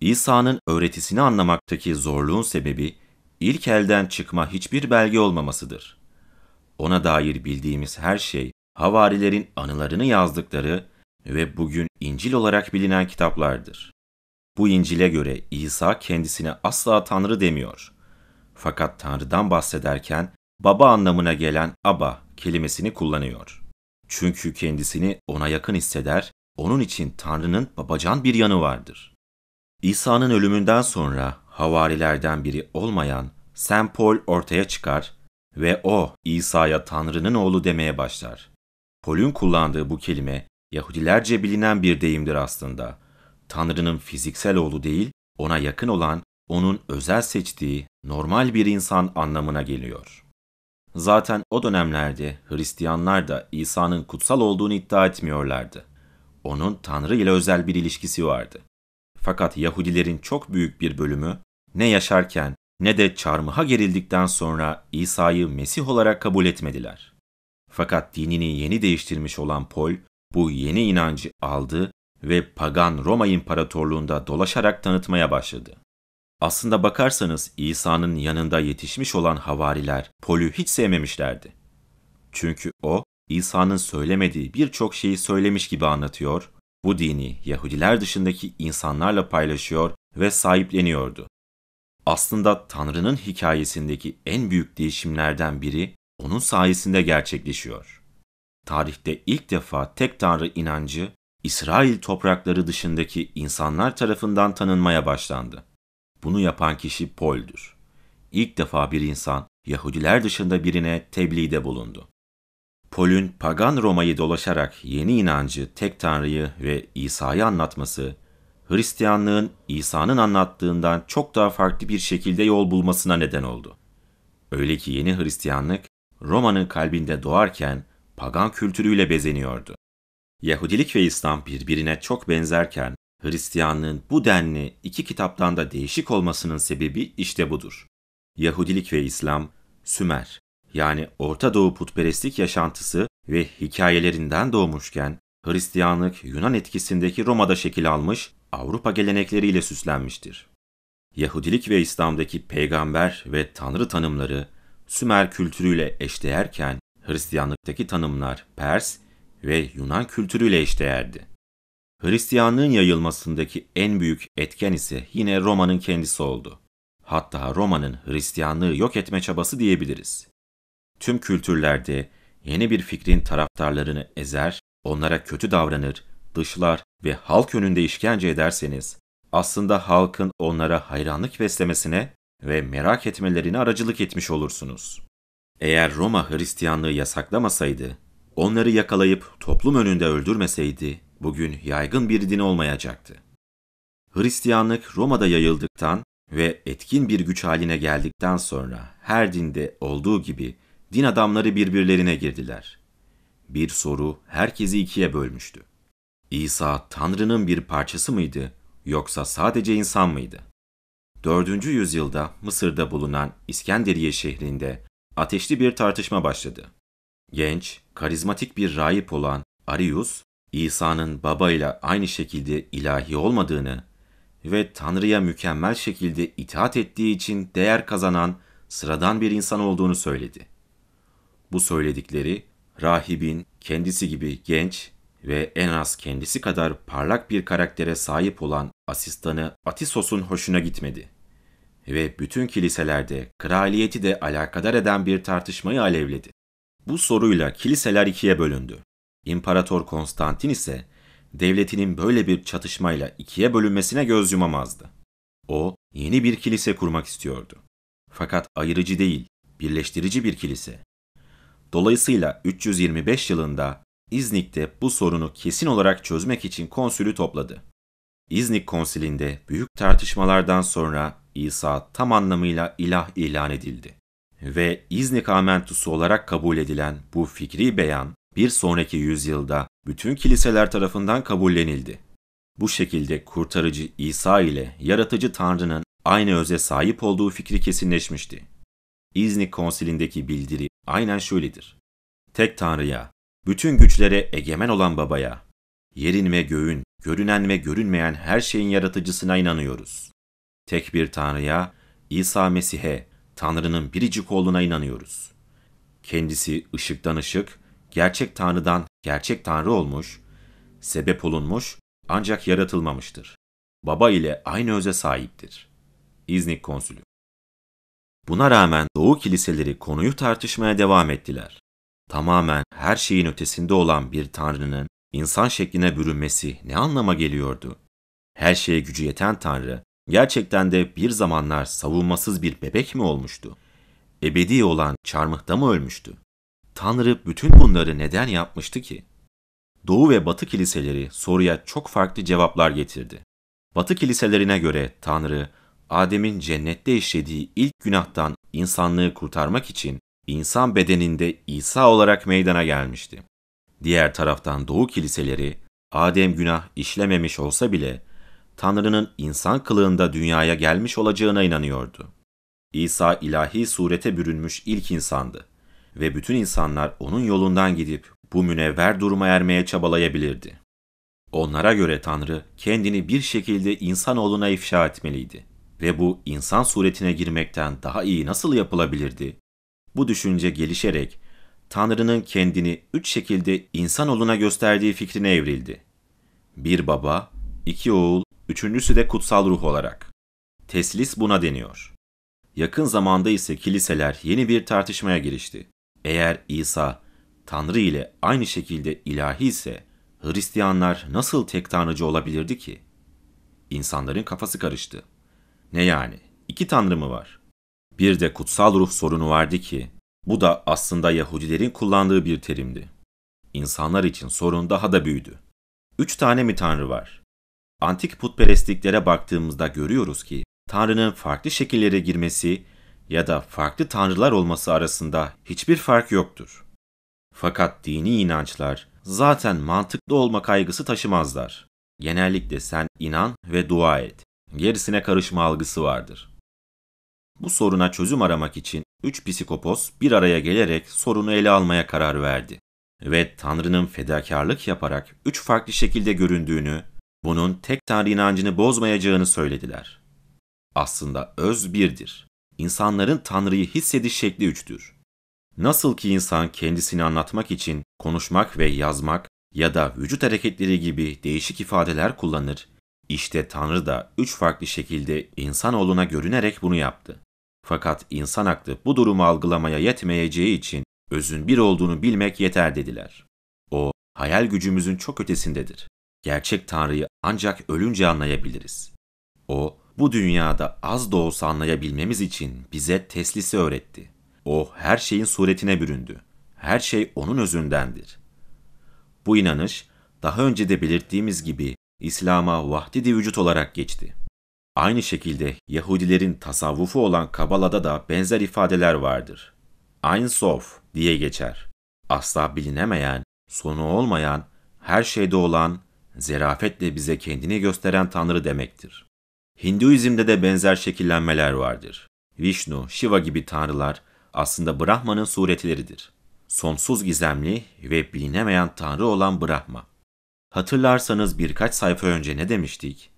İsa'nın öğretisini anlamaktaki zorluğun sebebi ilk elden çıkma hiçbir belge olmamasıdır. Ona dair bildiğimiz her şey havarilerin anılarını yazdıkları ve bugün İncil olarak bilinen kitaplardır. Bu İncil'e göre İsa kendisine asla Tanrı demiyor. Fakat Tanrı'dan bahsederken baba anlamına gelen Aba kelimesini kullanıyor. Çünkü kendisini ona yakın hisseder, onun için Tanrı'nın babacan bir yanı vardır. İsa'nın ölümünden sonra havarilerden biri olmayan Saint Paul ortaya çıkar ve o İsa'ya Tanrı'nın oğlu demeye başlar. Paul'ün kullandığı bu kelime Yahudilerce bilinen bir deyimdir aslında. Tanrı'nın fiziksel oğlu değil, ona yakın olan, onun özel seçtiği normal bir insan anlamına geliyor. Zaten o dönemlerde Hristiyanlar da İsa'nın kutsal olduğunu iddia etmiyorlardı. Onun Tanrı ile özel bir ilişkisi vardı. Fakat Yahudilerin çok büyük bir bölümü ne yaşarken ne de çarmıha gerildikten sonra İsa'yı Mesih olarak kabul etmediler. Fakat dinini yeni değiştirmiş olan Paul bu yeni inancı aldı ve pagan Roma İmparatorluğunda dolaşarak tanıtmaya başladı. Aslında bakarsanız İsa'nın yanında yetişmiş olan havariler Pol'ü hiç sevmemişlerdi. Çünkü o İsa'nın söylemediği birçok şeyi söylemiş gibi anlatıyor, bu dini Yahudiler dışındaki insanlarla paylaşıyor ve sahipleniyordu. Aslında Tanrı'nın hikayesindeki en büyük değişimlerden biri onun sayesinde gerçekleşiyor. Tarihte ilk defa tek Tanrı inancı İsrail toprakları dışındaki insanlar tarafından tanınmaya başlandı. Bunu yapan kişi Pol'dür. İlk defa bir insan Yahudiler dışında birine tebliğde bulundu. Pol'ün pagan Roma'yı dolaşarak yeni inancı, tek Tanrı'yı ve İsa'yı anlatması, Hristiyanlığın İsa'nın anlattığından çok daha farklı bir şekilde yol bulmasına neden oldu. Öyle ki yeni Hristiyanlık, Roma'nın kalbinde doğarken pagan kültürüyle bezeniyordu. Yahudilik ve İslam birbirine çok benzerken Hristiyanlığın bu denli iki kitaptan da değişik olmasının sebebi işte budur. Yahudilik ve İslam, Sümer yani Orta Doğu putperestlik yaşantısı ve hikayelerinden doğmuşken Hristiyanlık Yunan etkisindeki Roma'da şekil almış, Avrupa gelenekleriyle süslenmiştir. Yahudilik ve İslam'daki peygamber ve tanrı tanımları Sümer kültürüyle eşdeğerken Hristiyanlıktaki tanımlar Pers ve Yunan kültürüyle eşdeğerdi. Hristiyanlığın yayılmasındaki en büyük etken ise yine Roma'nın kendisi oldu. Hatta Roma'nın Hristiyanlığı yok etme çabası diyebiliriz. Tüm kültürlerde yeni bir fikrin taraftarlarını ezer, onlara kötü davranır, dışlar ve halk önünde işkence ederseniz, aslında halkın onlara hayranlık beslemesine ve merak etmelerine aracılık etmiş olursunuz. Eğer Roma Hristiyanlığı yasaklamasaydı, onları yakalayıp toplum önünde öldürmeseydi, bugün yaygın bir din olmayacaktı. Hristiyanlık Roma'da yayıldıktan ve etkin bir güç haline geldikten sonra her dinde olduğu gibi din adamları birbirlerine girdiler. Bir soru herkesi ikiye bölmüştü. İsa Tanrı'nın bir parçası mıydı yoksa sadece insan mıydı? 4. yüzyılda Mısır'da bulunan İskenderiye şehrinde ateşli bir tartışma başladı. Genç, karizmatik bir rahip olan Arius, İsa'nın babayla aynı şekilde ilahi olmadığını ve Tanrı'ya mükemmel şekilde itaat ettiği için değer kazanan sıradan bir insan olduğunu söyledi. Bu söyledikleri rahibin kendisi gibi genç ve en az kendisi kadar parlak bir karaktere sahip olan asistanı Atisos'un hoşuna gitmedi. Ve bütün kiliselerde kraliyeti de alakadar eden bir tartışmayı alevledi. Bu soruyla kiliseler ikiye bölündü. İmparator Konstantin ise devletinin böyle bir çatışmayla ikiye bölünmesine göz yumamazdı. O, yeni bir kilise kurmak istiyordu. Fakat ayırıcı değil, birleştirici bir kilise. Dolayısıyla 325 yılında İznik'te bu sorunu kesin olarak çözmek için konsülü topladı. İznik konsilinde büyük tartışmalardan sonra İsa tam anlamıyla ilah ilan edildi. Ve İznik amentusu olarak kabul edilen bu fikri beyan bir sonraki yüzyılda bütün kiliseler tarafından kabullenildi. Bu şekilde kurtarıcı İsa ile yaratıcı Tanrı'nın aynı öze sahip olduğu fikri kesinleşmişti. İznik konsilindeki bildiri aynen şöyledir. Tek Tanrı'ya, bütün güçlere egemen olan Baba'ya, yerin ve göğün, görünen ve görünmeyen her şeyin yaratıcısına inanıyoruz. Tek bir Tanrı'ya, İsa Mesih'e, Tanrı'nın biricik oğluna inanıyoruz. Kendisi ışıktan ışık, gerçek Tanrı'dan gerçek Tanrı olmuş, sebep olunmuş ancak yaratılmamıştır. Baba ile aynı öze sahiptir. İznik Konsülü Buna rağmen Doğu kiliseleri konuyu tartışmaya devam ettiler. Tamamen her şeyin ötesinde olan bir Tanrı'nın insan şekline bürünmesi ne anlama geliyordu? Her şeye gücü yeten Tanrı, gerçekten de bir zamanlar savunmasız bir bebek mi olmuştu? Ebedi olan çarmıhta mı ölmüştü? Tanrı bütün bunları neden yapmıştı ki? Doğu ve Batı kiliseleri soruya çok farklı cevaplar getirdi. Batı kiliselerine göre Tanrı, Adem'in cennette işlediği ilk günahtan insanlığı kurtarmak için insan bedeninde İsa olarak meydana gelmişti. Diğer taraftan Doğu kiliseleri, Adem günah işlememiş olsa bile Tanrı'nın insan kılığında dünyaya gelmiş olacağına inanıyordu. İsa ilahi surete bürünmüş ilk insandı ve bütün insanlar onun yolundan gidip bu münevver duruma ermeye çabalayabilirdi. Onlara göre Tanrı kendini bir şekilde insanoğluna ifşa etmeliydi ve bu insan suretine girmekten daha iyi nasıl yapılabilirdi? Bu düşünce gelişerek Tanrı'nın kendini üç şekilde insanoğluna gösterdiği fikrine evrildi. Bir baba, iki oğul, üçüncüsü de kutsal ruh olarak. teslis buna deniyor. Yakın zamanda ise kiliseler yeni bir tartışmaya girişti. Eğer İsa Tanrı ile aynı şekilde ilahi ise Hristiyanlar nasıl tek tanrıcı olabilirdi ki? İnsanların kafası karıştı. Ne yani? İki tanrı mı var? Bir de kutsal ruh sorunu vardı ki, bu da aslında Yahudilerin kullandığı bir terimdi. İnsanlar için sorun daha da büyüdü. Üç tane mi tanrı var? Antik putperestliklere baktığımızda görüyoruz ki, tanrının farklı şekillere girmesi ya da farklı tanrılar olması arasında hiçbir fark yoktur. Fakat dini inançlar zaten mantıklı olma kaygısı taşımazlar. Genellikle sen inan ve dua et. Gerisine karışma algısı vardır. Bu soruna çözüm aramak için üç psikopos bir araya gelerek sorunu ele almaya karar verdi. Ve Tanrı'nın fedakarlık yaparak üç farklı şekilde göründüğünü, bunun tek Tanrı inancını bozmayacağını söylediler. Aslında öz birdir. İnsanların Tanrı'yı hissediş şekli üçtür. Nasıl ki insan kendisini anlatmak için konuşmak ve yazmak ya da vücut hareketleri gibi değişik ifadeler kullanır, işte Tanrı da üç farklı şekilde insanoğluna görünerek bunu yaptı. Fakat insan aklı bu durumu algılamaya yetmeyeceği için özün bir olduğunu bilmek yeter dediler. O, hayal gücümüzün çok ötesindedir. Gerçek Tanrı'yı ancak ölünce anlayabiliriz. O, bu dünyada az da olsa anlayabilmemiz için bize teslisi öğretti. O her şeyin suretine büründü. Her şey onun özündendir. Bu inanış daha önce de belirttiğimiz gibi İslam'a vahdidi vücut olarak geçti. Aynı şekilde Yahudilerin tasavvufu olan Kabala'da da benzer ifadeler vardır. Ein Sof diye geçer. Asla bilinemeyen, sonu olmayan, her şeyde olan, zerafetle bize kendini gösteren Tanrı demektir. Hinduizm'de de benzer şekillenmeler vardır. Vishnu, Shiva gibi tanrılar aslında Brahma'nın suretleridir. Sonsuz gizemli ve bilinemeyen tanrı olan Brahma. Hatırlarsanız birkaç sayfa önce ne demiştik?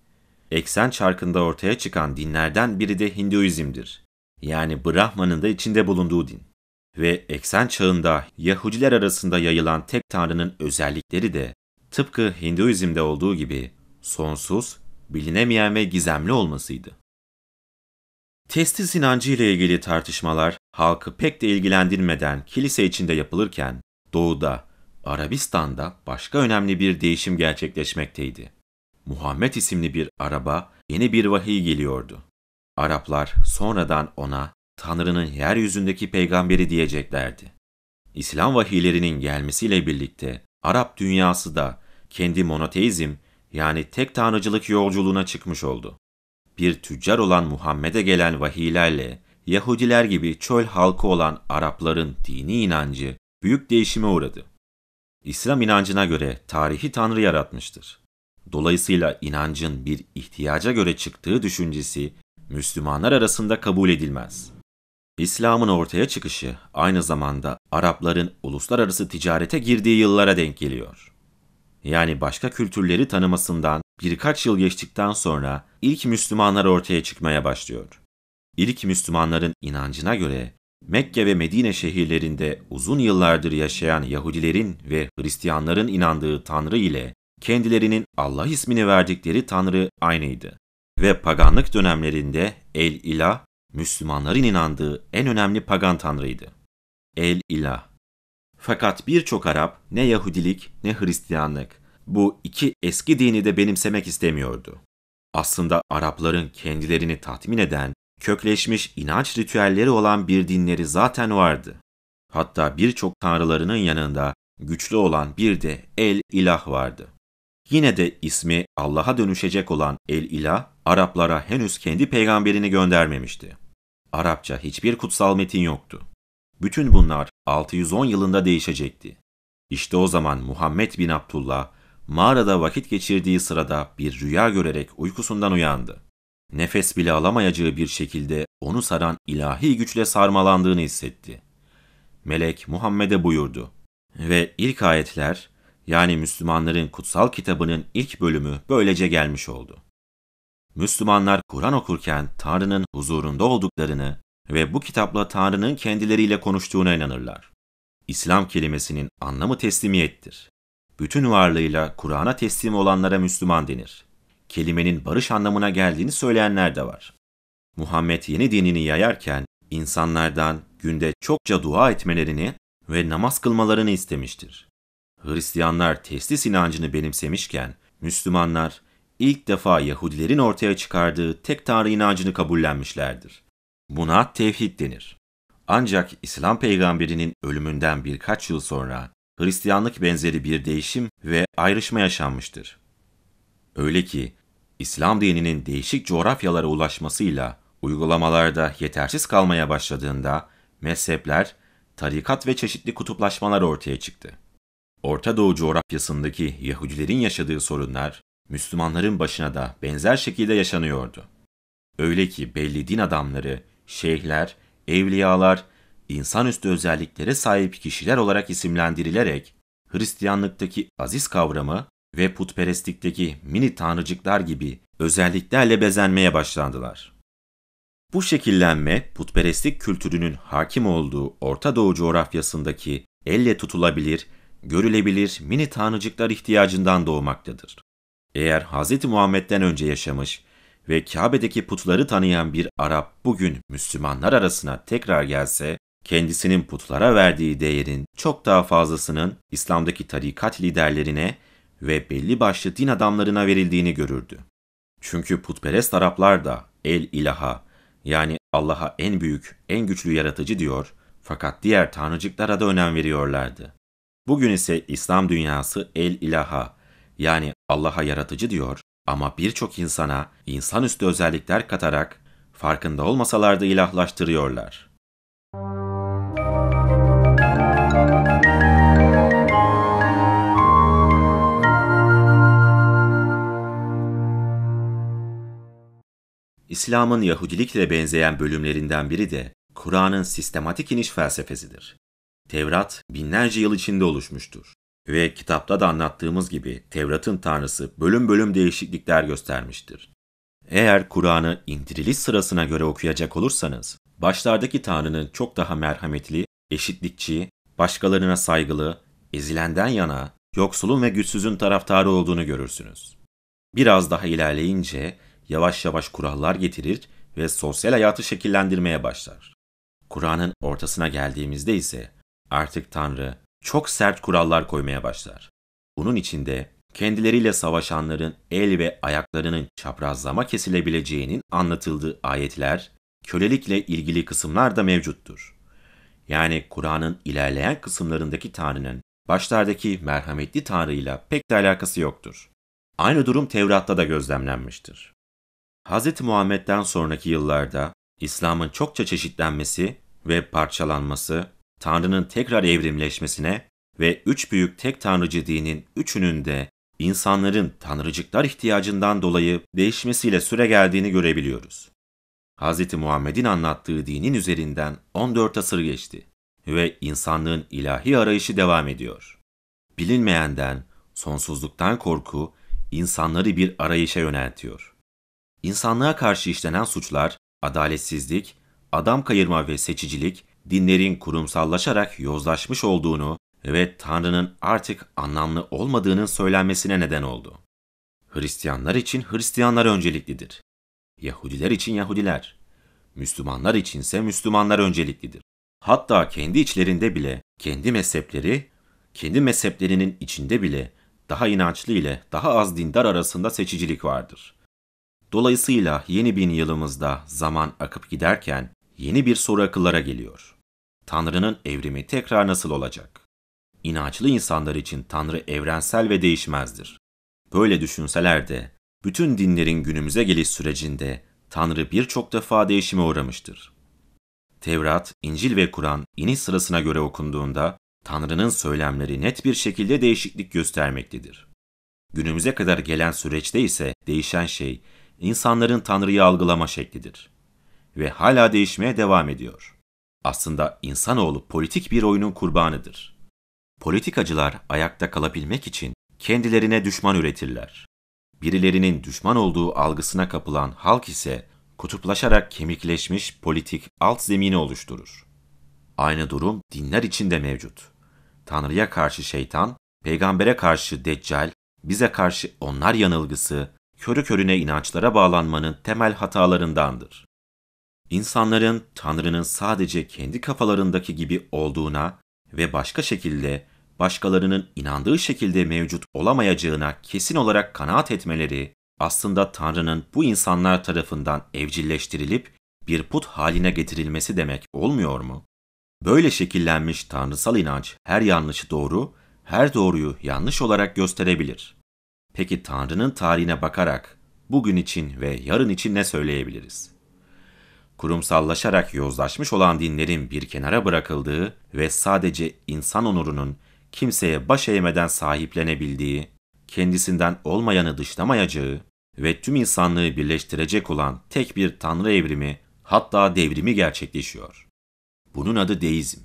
Eksen çarkında ortaya çıkan dinlerden biri de Hinduizm'dir. Yani Brahman'ın da içinde bulunduğu din. Ve eksen çağında Yahudiler arasında yayılan tek tanrının özellikleri de tıpkı Hinduizm'de olduğu gibi sonsuz, bilinemeyen ve gizemli olmasıydı. Testis inancı ile ilgili tartışmalar halkı pek de ilgilendirmeden kilise içinde yapılırken doğuda, Arabistan'da başka önemli bir değişim gerçekleşmekteydi. Muhammed isimli bir araba yeni bir vahiy geliyordu. Araplar sonradan ona Tanrı'nın yeryüzündeki peygamberi diyeceklerdi. İslam vahiylerinin gelmesiyle birlikte Arap dünyası da kendi monoteizm yani tek tanrıcılık yolculuğuna çıkmış oldu. Bir tüccar olan Muhammed'e gelen vahiylerle Yahudiler gibi çöl halkı olan Arapların dini inancı büyük değişime uğradı. İslam inancına göre tarihi Tanrı yaratmıştır. Dolayısıyla inancın bir ihtiyaca göre çıktığı düşüncesi Müslümanlar arasında kabul edilmez. İslam'ın ortaya çıkışı aynı zamanda Arapların uluslararası ticarete girdiği yıllara denk geliyor. Yani başka kültürleri tanımasından birkaç yıl geçtikten sonra ilk Müslümanlar ortaya çıkmaya başlıyor. İlk Müslümanların inancına göre Mekke ve Medine şehirlerinde uzun yıllardır yaşayan Yahudilerin ve Hristiyanların inandığı Tanrı ile kendilerinin Allah ismini verdikleri Tanrı aynıydı. Ve paganlık dönemlerinde El İlah, Müslümanların inandığı en önemli pagan tanrıydı. El İlah. Fakat birçok Arap ne Yahudilik ne Hristiyanlık bu iki eski dini de benimsemek istemiyordu. Aslında Arapların kendilerini tatmin eden, kökleşmiş inanç ritüelleri olan bir dinleri zaten vardı. Hatta birçok tanrılarının yanında güçlü olan bir de El İlah vardı. Yine de ismi Allah'a dönüşecek olan El İlah, Araplara henüz kendi peygamberini göndermemişti. Arapça hiçbir kutsal metin yoktu. Bütün bunlar 610 yılında değişecekti. İşte o zaman Muhammed bin Abdullah mağarada vakit geçirdiği sırada bir rüya görerek uykusundan uyandı. Nefes bile alamayacağı bir şekilde onu saran ilahi güçle sarmalandığını hissetti. Melek Muhammed'e buyurdu ve ilk ayetler yani Müslümanların kutsal kitabının ilk bölümü böylece gelmiş oldu. Müslümanlar Kur'an okurken Tanrı'nın huzurunda olduklarını ve bu kitapla Tanrı'nın kendileriyle konuştuğuna inanırlar. İslam kelimesinin anlamı teslimiyettir. Bütün varlığıyla Kur'an'a teslim olanlara Müslüman denir. Kelimenin barış anlamına geldiğini söyleyenler de var. Muhammed yeni dinini yayarken insanlardan günde çokça dua etmelerini ve namaz kılmalarını istemiştir. Hristiyanlar teslis inancını benimsemişken Müslümanlar ilk defa Yahudilerin ortaya çıkardığı tek tanrı inancını kabullenmişlerdir. Buna tevhid denir. Ancak İslam peygamberinin ölümünden birkaç yıl sonra Hristiyanlık benzeri bir değişim ve ayrışma yaşanmıştır. Öyle ki İslam dininin değişik coğrafyalara ulaşmasıyla uygulamalarda yetersiz kalmaya başladığında mezhepler, tarikat ve çeşitli kutuplaşmalar ortaya çıktı. Orta Doğu coğrafyasındaki Yahudilerin yaşadığı sorunlar Müslümanların başına da benzer şekilde yaşanıyordu. Öyle ki belli din adamları, şeyhler, evliyalar, insanüstü özelliklere sahip kişiler olarak isimlendirilerek Hristiyanlıktaki aziz kavramı ve putperestlikteki mini tanrıcıklar gibi özelliklerle bezenmeye başlandılar. Bu şekillenme putperestlik kültürünün hakim olduğu Orta Doğu coğrafyasındaki elle tutulabilir, görülebilir mini tanrıcıklar ihtiyacından doğmaktadır. Eğer Hz. Muhammed'den önce yaşamış ve Kabe'deki putları tanıyan bir Arap bugün Müslümanlar arasına tekrar gelse, kendisinin putlara verdiği değerin çok daha fazlasının İslam'daki tarikat liderlerine ve belli başlı din adamlarına verildiğini görürdü. Çünkü putperest Araplar da el ilaha yani Allah'a en büyük, en güçlü yaratıcı diyor fakat diğer tanrıcıklara da önem veriyorlardı. Bugün ise İslam dünyası el ilaha yani Allah'a yaratıcı diyor ama birçok insana insanüstü özellikler katarak farkında olmasalar da ilahlaştırıyorlar. İslam'ın Yahudilikle benzeyen bölümlerinden biri de Kur'an'ın sistematik iniş felsefesidir. Tevrat binlerce yıl içinde oluşmuştur. Ve kitapta da anlattığımız gibi Tevrat'ın tanrısı bölüm bölüm değişiklikler göstermiştir. Eğer Kur'an'ı indiriliş sırasına göre okuyacak olursanız, başlardaki Tanrı'nın çok daha merhametli, eşitlikçi, başkalarına saygılı, ezilenden yana, yoksulun ve güçsüzün taraftarı olduğunu görürsünüz. Biraz daha ilerleyince yavaş yavaş kurallar getirir ve sosyal hayatı şekillendirmeye başlar. Kur'an'ın ortasına geldiğimizde ise artık Tanrı çok sert kurallar koymaya başlar. Bunun içinde kendileriyle savaşanların el ve ayaklarının çaprazlama kesilebileceğinin anlatıldığı ayetler, kölelikle ilgili kısımlar da mevcuttur. Yani Kur'an'ın ilerleyen kısımlarındaki Tanrı'nın başlardaki merhametli Tanrı'yla pek de alakası yoktur. Aynı durum Tevrat'ta da gözlemlenmiştir. Hz. Muhammed'den sonraki yıllarda İslam'ın çokça çeşitlenmesi ve parçalanması, Tanrı'nın tekrar evrimleşmesine ve üç büyük tek tanrıcı dinin üçünün de insanların tanrıcıklar ihtiyacından dolayı değişmesiyle süre geldiğini görebiliyoruz. Hz. Muhammed'in anlattığı dinin üzerinden 14 asır geçti ve insanlığın ilahi arayışı devam ediyor. Bilinmeyenden, sonsuzluktan korku insanları bir arayışa yöneltiyor. İnsanlığa karşı işlenen suçlar, adaletsizlik, adam kayırma ve seçicilik, dinlerin kurumsallaşarak yozlaşmış olduğunu ve Tanrı'nın artık anlamlı olmadığının söylenmesine neden oldu. Hristiyanlar için Hristiyanlar önceliklidir. Yahudiler için Yahudiler. Müslümanlar içinse Müslümanlar önceliklidir. Hatta kendi içlerinde bile, kendi mezhepleri, kendi mezheplerinin içinde bile daha inançlı ile daha az dindar arasında seçicilik vardır. Dolayısıyla yeni bin yılımızda zaman akıp giderken yeni bir soru akıllara geliyor. Tanrı'nın evrimi tekrar nasıl olacak? İnançlı insanlar için Tanrı evrensel ve değişmezdir. Böyle düşünseler de bütün dinlerin günümüze geliş sürecinde Tanrı birçok defa değişime uğramıştır. Tevrat, İncil ve Kur'an iniş sırasına göre okunduğunda Tanrı'nın söylemleri net bir şekilde değişiklik göstermektedir. Günümüze kadar gelen süreçte ise değişen şey insanların Tanrı'yı algılama şeklidir. Ve hala değişmeye devam ediyor. Aslında insanoğlu politik bir oyunun kurbanıdır. Politikacılar ayakta kalabilmek için kendilerine düşman üretirler. Birilerinin düşman olduğu algısına kapılan halk ise kutuplaşarak kemikleşmiş politik alt zemini oluşturur. Aynı durum dinler için de mevcut. Tanrı'ya karşı şeytan, peygambere karşı deccal, bize karşı onlar yanılgısı, körü körüne inançlara bağlanmanın temel hatalarındandır. insanların Tanrı'nın sadece kendi kafalarındaki gibi olduğuna ve başka şekilde başkalarının inandığı şekilde mevcut olamayacağına kesin olarak kanaat etmeleri aslında Tanrı'nın bu insanlar tarafından evcilleştirilip bir put haline getirilmesi demek olmuyor mu? Böyle şekillenmiş tanrısal inanç her yanlışı doğru, her doğruyu yanlış olarak gösterebilir. Peki Tanrı'nın tarihine bakarak bugün için ve yarın için ne söyleyebiliriz? Kurumsallaşarak yozlaşmış olan dinlerin bir kenara bırakıldığı ve sadece insan onurunun kimseye baş eğmeden sahiplenebildiği, kendisinden olmayanı dışlamayacağı ve tüm insanlığı birleştirecek olan tek bir tanrı evrimi hatta devrimi gerçekleşiyor. Bunun adı deizm.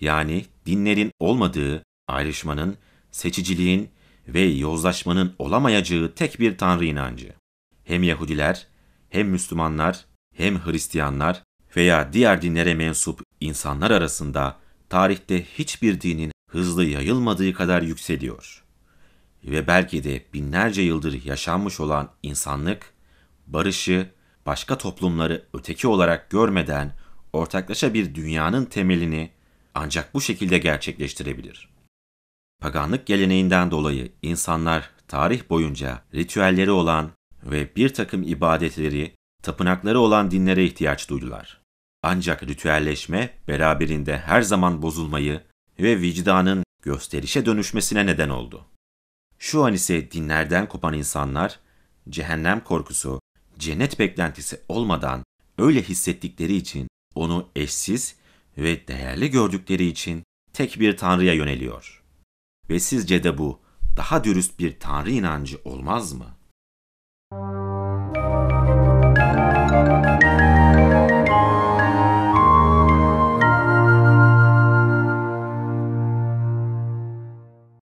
Yani dinlerin olmadığı, ayrışmanın, seçiciliğin ve yozlaşmanın olamayacağı tek bir tanrı inancı. Hem Yahudiler, hem Müslümanlar, hem Hristiyanlar veya diğer dinlere mensup insanlar arasında tarihte hiçbir dinin hızlı yayılmadığı kadar yükseliyor. Ve belki de binlerce yıldır yaşanmış olan insanlık, barışı, başka toplumları öteki olarak görmeden ortaklaşa bir dünyanın temelini ancak bu şekilde gerçekleştirebilir. Paganlık geleneğinden dolayı insanlar tarih boyunca ritüelleri olan ve bir takım ibadetleri, tapınakları olan dinlere ihtiyaç duydular. Ancak ritüelleşme beraberinde her zaman bozulmayı ve vicdanın gösterişe dönüşmesine neden oldu. Şu an ise dinlerden kopan insanlar, cehennem korkusu, cennet beklentisi olmadan öyle hissettikleri için onu eşsiz ve değerli gördükleri için tek bir tanrıya yöneliyor. Ve sizce de bu daha dürüst bir tanrı inancı olmaz mı?